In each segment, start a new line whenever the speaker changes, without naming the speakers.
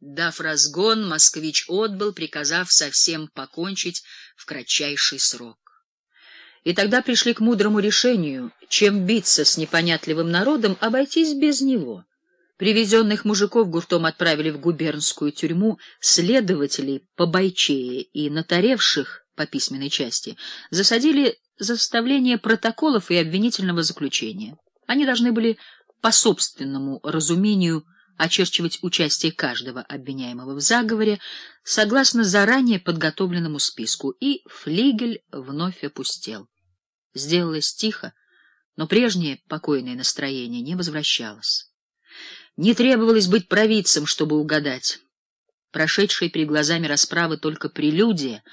Дав разгон, москвич отбыл, приказав совсем покончить в кратчайший срок. И тогда пришли к мудрому решению, чем биться с непонятливым народом, обойтись без него. Привезенных мужиков гуртом отправили в губернскую тюрьму, следователей по бойчее и натаревших по письменной части засадили за составление протоколов и обвинительного заключения. Они должны были по собственному разумению очерчивать участие каждого обвиняемого в заговоре согласно заранее подготовленному списку, и флигель вновь опустел. Сделалось тихо, но прежнее покойное настроение не возвращалось. Не требовалось быть провидцем, чтобы угадать. Прошедшие перед глазами расправы только прелюдия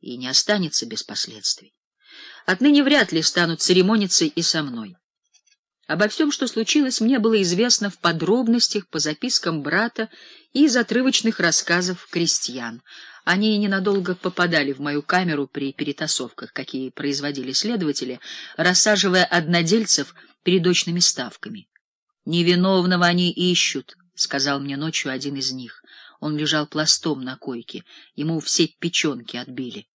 и не останется без последствий. Отныне вряд ли станут церемониться и со мной. Обо всем, что случилось, мне было известно в подробностях по запискам брата и из отрывочных рассказов крестьян. Они ненадолго попадали в мою камеру при перетасовках, какие производили следователи, рассаживая однодельцев перед очными ставками. «Невиновного они ищут», — сказал мне ночью один из них. Он лежал пластом на койке, ему все печенки отбили,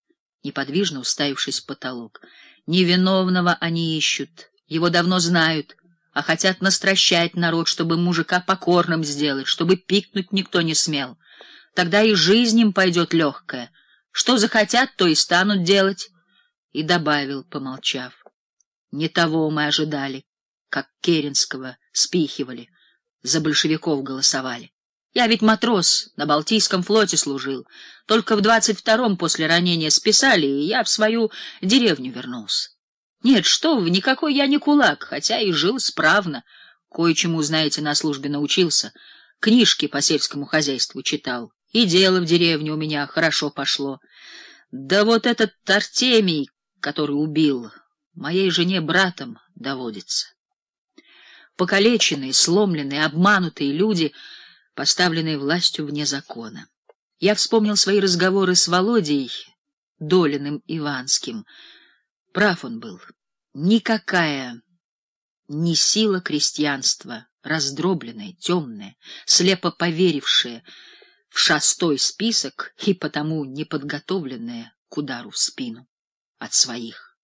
неподвижно уставившись в потолок. «Невиновного они ищут, его давно знают» а хотят настращать народ, чтобы мужика покорным сделать, чтобы пикнуть никто не смел. Тогда и жизнь им пойдет легкая. Что захотят, то и станут делать. И добавил, помолчав. Не того мы ожидали, как Керенского спихивали, за большевиков голосовали. Я ведь матрос, на Балтийском флоте служил. Только в двадцать втором после ранения списали, и я в свою деревню вернулся. Нет, что вы, никакой я не кулак, хотя и жил справно. Кое-чему, знаете, на службе научился. Книжки по сельскому хозяйству читал. И дело в деревне у меня хорошо пошло. Да вот этот Артемий, который убил, моей жене братом доводится. Покалеченные, сломленные, обманутые люди, поставленные властью вне закона. Я вспомнил свои разговоры с Володей Долиным Иванским — Прав он был. Никакая ни сила крестьянства, раздробленная, темная, слепо поверившая в шестой список и потому неподготовленная к удару в спину от своих.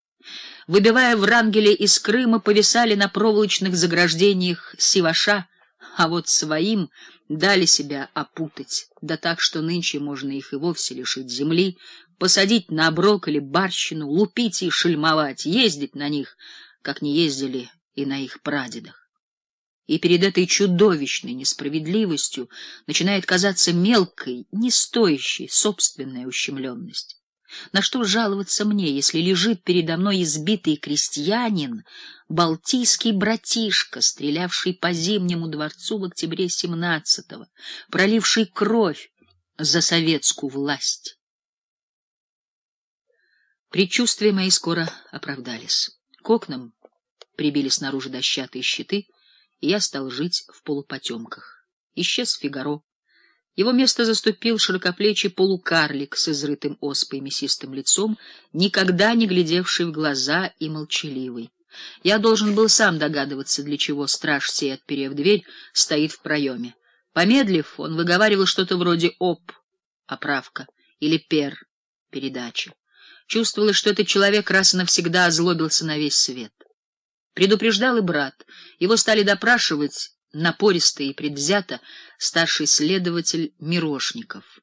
Выбивая Врангеля из Крыма, повисали на проволочных заграждениях Сиваша, а вот своим дали себя опутать, да так, что нынче можно их и вовсе лишить земли, посадить на оброк или барщину, лупить и шельмовать, ездить на них, как не ездили и на их прадедах. И перед этой чудовищной несправедливостью начинает казаться мелкой, не стоящей собственная ущемленность. На что жаловаться мне, если лежит передо мной избитый крестьянин, балтийский братишка, стрелявший по Зимнему дворцу в октябре семнадцатого, проливший кровь за советскую власть? Предчувствия мои скоро оправдались. К окнам прибили снаружи дощатые щиты, и я стал жить в полупотемках. Исчез Фигаро. Его место заступил широкоплечий полукарлик с изрытым оспой мясистым лицом, никогда не глядевший в глаза и молчаливый. Я должен был сам догадываться, для чего страж сей, отперев дверь, стоит в проеме. Помедлив, он выговаривал что-то вроде «оп» — оправка или «пер» — передача. Чувствовалось, что этот человек раз и навсегда озлобился на весь свет. Предупреждал и брат. Его стали допрашивать напористо и предвзято старший следователь Мирошников.